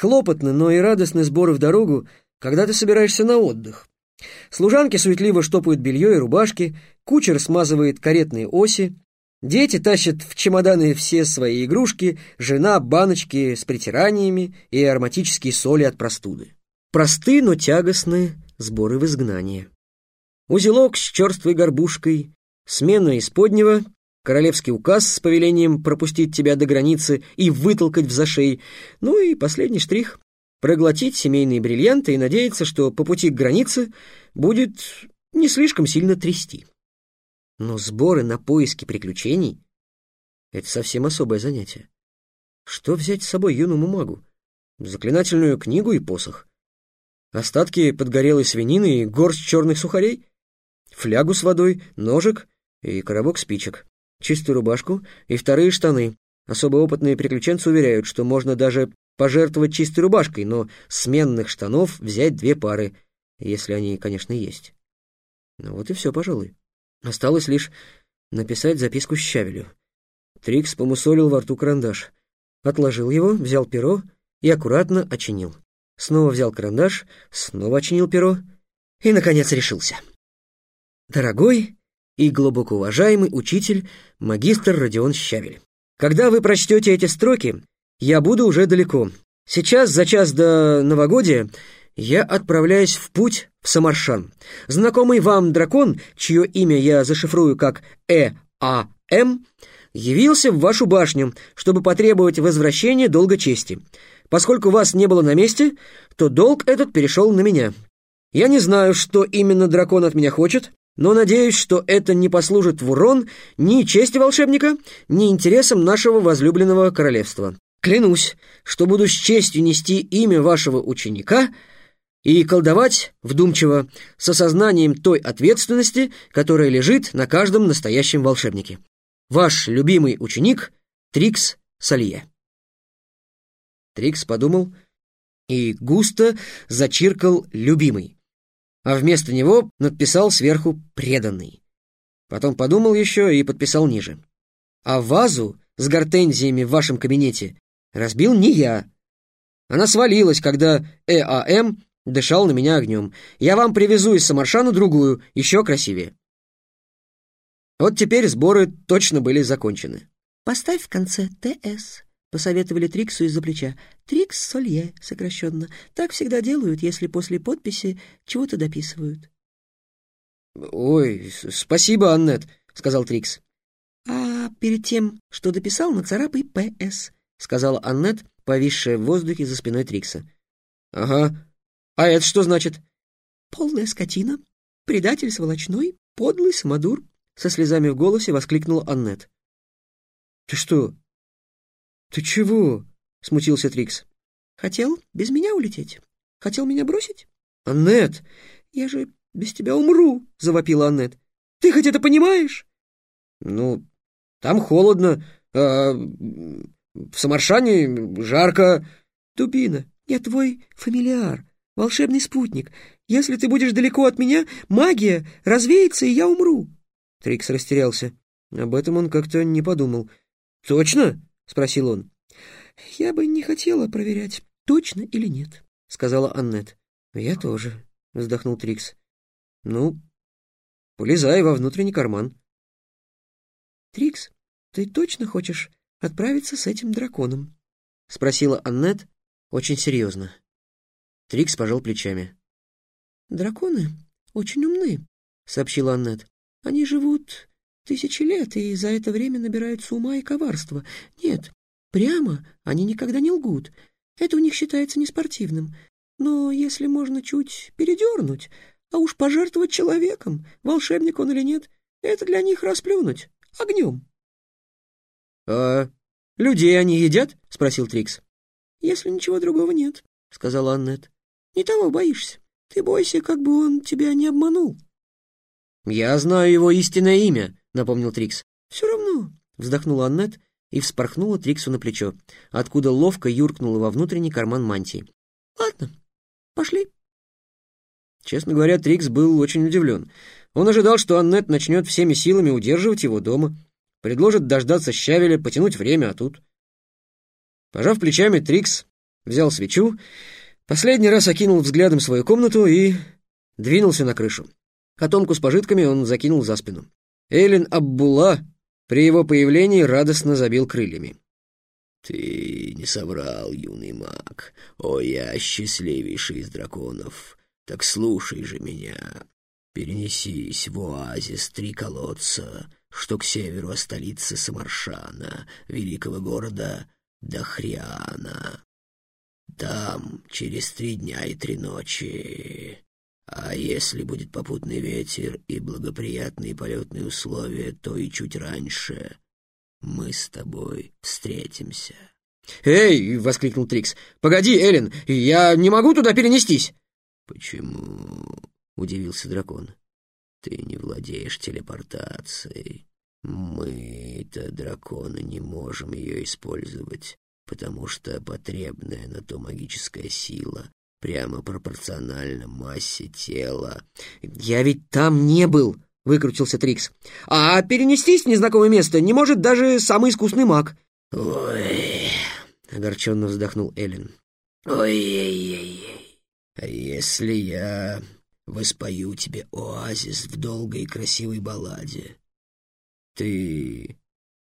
Хлопотно, но и радостны сборы в дорогу, когда ты собираешься на отдых. Служанки суетливо штопают белье и рубашки, кучер смазывает каретные оси, дети тащат в чемоданы все свои игрушки, жена — баночки с притираниями и ароматические соли от простуды. Просты, но тягостны сборы в изгнание. Узелок с черствой горбушкой, смена исподнего, королевский указ с повелением пропустить тебя до границы и вытолкать в зашей, ну и последний штрих — проглотить семейные бриллианты и надеяться, что по пути к границе будет не слишком сильно трясти. Но сборы на поиски приключений — это совсем особое занятие. Что взять с собой юному магу? Заклинательную книгу и посох. Остатки подгорелой свинины и горсть черных сухарей? Флягу с водой, ножик и коробок спичек. Чистую рубашку и вторые штаны. Особо опытные приключенцы уверяют, что можно даже пожертвовать чистой рубашкой, но сменных штанов взять две пары, если они, конечно, есть. Ну вот и все, пожалуй. Осталось лишь написать записку Щавелю. Трикс помусолил во рту карандаш. Отложил его, взял перо и аккуратно очинил. Снова взял карандаш, снова очинил перо и, наконец, решился. Дорогой и глубоко уважаемый учитель, магистр Родион Щавель, когда вы прочтете эти строки, я буду уже далеко. Сейчас, за час до новогодия, я отправляюсь в путь в Самаршан. Знакомый вам дракон, чье имя я зашифрую как Э.А.М., явился в вашу башню, чтобы потребовать возвращения долга чести. Поскольку вас не было на месте, то долг этот перешел на меня. Я не знаю, что именно дракон от меня хочет, но надеюсь, что это не послужит в урон ни чести волшебника, ни интересам нашего возлюбленного королевства. Клянусь, что буду с честью нести имя вашего ученика и колдовать вдумчиво, с осознанием той ответственности, которая лежит на каждом настоящем волшебнике. Ваш любимый ученик Трикс Салье. Трикс подумал и густо зачиркал «любимый», а вместо него надписал сверху «преданный». Потом подумал еще и подписал ниже. А вазу с гортензиями в вашем кабинете разбил не я. Она свалилась, когда ЭАМ дышал на меня огнем. Я вам привезу из Самаршана другую, еще красивее. Вот теперь сборы точно были закончены. «Поставь в конце ТС», — посоветовали Триксу из-за плеча. «Трикс Солье» сокращенно. Так всегда делают, если после подписи чего-то дописывают. «Ой, спасибо, Аннет», — сказал Трикс. «А перед тем, что дописал, нацарапай ПС», — сказала Аннет, повисшая в воздухе за спиной Трикса. «Ага. А это что значит?» «Полная скотина, предатель сволочной, подлый самодур», — со слезами в голосе воскликнула Аннет. «Ты что, «Ты чего?» — смутился Трикс. «Хотел без меня улететь? Хотел меня бросить?» «Аннет!» «Я же без тебя умру!» — завопила Аннет. «Ты хоть это понимаешь?» «Ну, там холодно, а в Самаршане жарко...» «Дубина, я твой фамилиар, волшебный спутник. Если ты будешь далеко от меня, магия развеется, и я умру». Трикс растерялся. Об этом он как-то не подумал. «Точно?» — спросил он. «Я бы не хотела проверять, точно или нет», — сказала Аннет. «Я тоже», — вздохнул Трикс. «Ну, полезай во внутренний карман». «Трикс, ты точно хочешь отправиться с этим драконом?» — спросила Аннет очень серьезно. Трикс пожал плечами. «Драконы очень умны», — сообщила Аннет. «Они живут тысячи лет, и за это время набираются ума и коварства. Нет, прямо они никогда не лгут. Это у них считается неспортивным. Но если можно чуть передернуть, а уж пожертвовать человеком, волшебник он или нет, это для них расплюнуть огнем. — А людей они едят? — спросил Трикс. — Если ничего другого нет, — сказала Аннет. — Не того боишься. Ты бойся, как бы он тебя не обманул. — Я знаю его истинное имя, — напомнил Трикс. «Все равно», — вздохнула Аннет и вспорхнула Триксу на плечо, откуда ловко юркнула во внутренний карман мантии. «Ладно, пошли». Честно говоря, Трикс был очень удивлен. Он ожидал, что Аннет начнет всеми силами удерживать его дома, предложит дождаться щавеля, потянуть время, а тут... Пожав плечами, Трикс взял свечу, последний раз окинул взглядом свою комнату и двинулся на крышу. Котомку с пожитками он закинул за спину. Эллен Аббула при его появлении радостно забил крыльями. «Ты не соврал, юный маг. О, я счастливейший из драконов. Так слушай же меня. Перенесись в оазис Три колодца, что к северу от столицы Самаршана, великого города Дахриана. Там через три дня и три ночи. А если будет попутный ветер и благоприятные полетные условия, то и чуть раньше мы с тобой встретимся. «Эй!» — воскликнул Трикс. «Погоди, Эллен, я не могу туда перенестись!» «Почему?» — удивился дракон. «Ты не владеешь телепортацией. Мы-то, драконы, не можем ее использовать, потому что потребная на то магическая сила прямо пропорциональна массе тела». «Я ведь там не был!» — выкрутился Трикс. «А перенестись в незнакомое место не может даже самый искусный маг». «Ой!» — огорченно вздохнул Эллен. «Ой-ой-ой! А если я воспою тебе оазис в долгой и красивой балладе, ты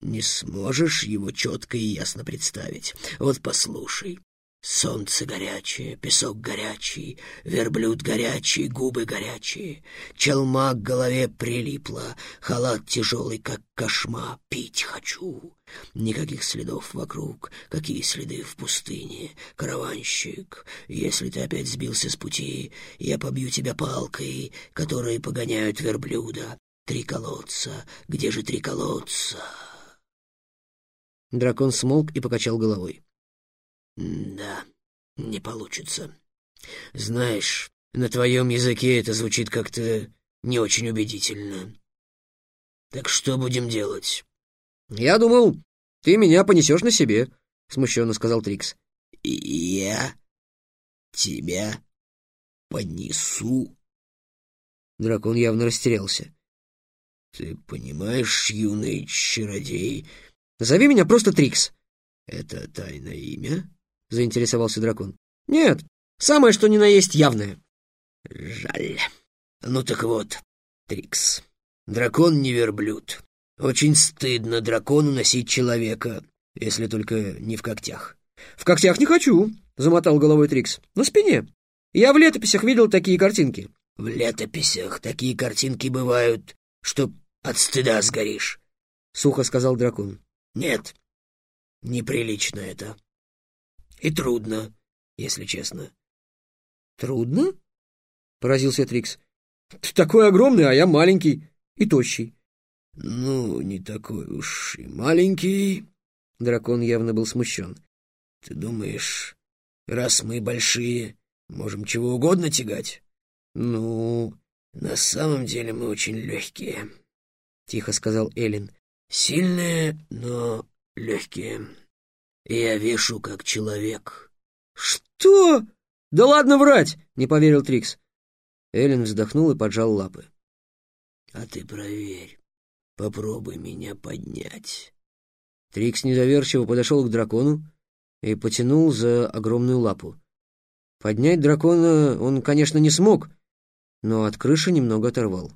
не сможешь его четко и ясно представить? Вот послушай. Солнце горячее, песок горячий, верблюд горячий, губы горячие. Челма к голове прилипла, халат тяжелый, как кошма. Пить хочу. Никаких следов вокруг. Какие следы в пустыне? Караванщик, если ты опять сбился с пути, я побью тебя палкой, которые погоняют верблюда. Три колодца. Где же три колодца? Дракон смолк и покачал головой. «Да, не получится. Знаешь, на твоем языке это звучит как-то не очень убедительно. Так что будем делать?» «Я думал, ты меня понесешь на себе», — смущенно сказал Трикс. «Я тебя понесу?» Дракон явно растерялся. «Ты понимаешь, юный чародей...» «Зови меня просто Трикс». «Это тайное имя?» — заинтересовался дракон. «Нет, самое что ни на есть явное». «Жаль. Ну так вот, Трикс, дракон не верблюд. Очень стыдно дракону носить человека, если только не в когтях». «В когтях не хочу», — замотал головой Трикс. «На спине. Я в летописях видел такие картинки». «В летописях такие картинки бывают, что от стыда сгоришь», — сухо сказал дракон. «Нет, неприлично это. И трудно, если честно. Трудно? Поразился Трикс. Ты такой огромный, а я маленький и тощий. Ну, не такой уж и маленький. Дракон явно был смущен. Ты думаешь, раз мы большие, можем чего угодно тягать? Ну, на самом деле мы очень легкие, тихо сказал Эллен. Сильные, но легкие. Я вешу как человек. Что? Да ладно врать, не поверил Трикс. Эллен вздохнул и поджал лапы. А ты проверь. Попробуй меня поднять. Трикс недоверчиво подошел к дракону и потянул за огромную лапу. Поднять дракона он, конечно, не смог, но от крыши немного оторвал.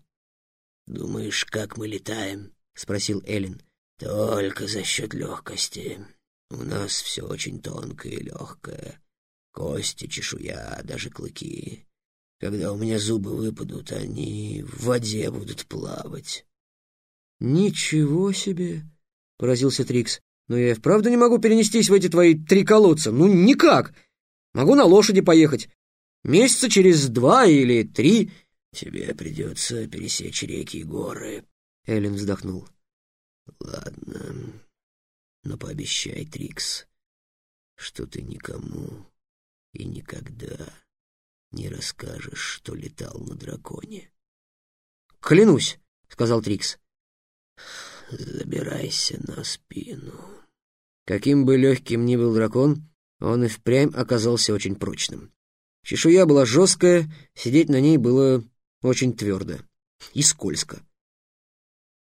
«Думаешь, как мы летаем?» — спросил Эллен. «Только за счет легкости. У нас все очень тонкое и легкое. Кости, чешуя, даже клыки. Когда у меня зубы выпадут, они в воде будут плавать. «Ничего себе!» — поразился Трикс. «Но я и вправду не могу перенестись в эти твои три колодца. Ну, никак! Могу на лошади поехать. Месяца через два или три...» «Тебе придется пересечь реки и горы», — Эллен вздохнул. «Ладно, но пообещай, Трикс, что ты никому и никогда не расскажешь, что летал на драконе. «Клянусь», — сказал Трикс. «Забирайся на спину». Каким бы легким ни был дракон, он и впрямь оказался очень прочным. Чешуя была жесткая, сидеть на ней было очень твердо и скользко.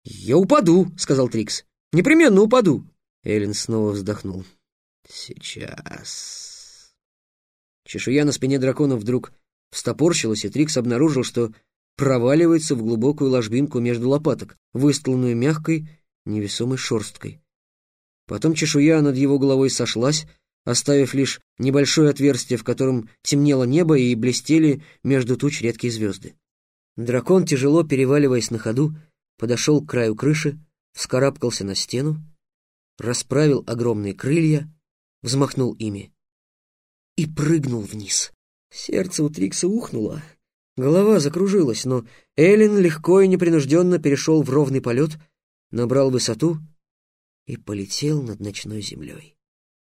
«Я упаду», — сказал Трикс. «Непременно упаду». Эллен снова вздохнул. «Сейчас...» Чешуя на спине дракона вдруг встопорщилась, и Трикс обнаружил, что проваливается в глубокую ложбинку между лопаток, выстланную мягкой, невесомой шерсткой. Потом чешуя над его головой сошлась, оставив лишь небольшое отверстие, в котором темнело небо и блестели между туч редкие звезды. Дракон, тяжело переваливаясь на ходу, подошел к краю крыши, вскарабкался на стену, расправил огромные крылья, взмахнул ими и прыгнул вниз. Сердце у Трикса ухнуло, голова закружилась, но Эллен легко и непринужденно перешел в ровный полет, набрал высоту и полетел над ночной землей.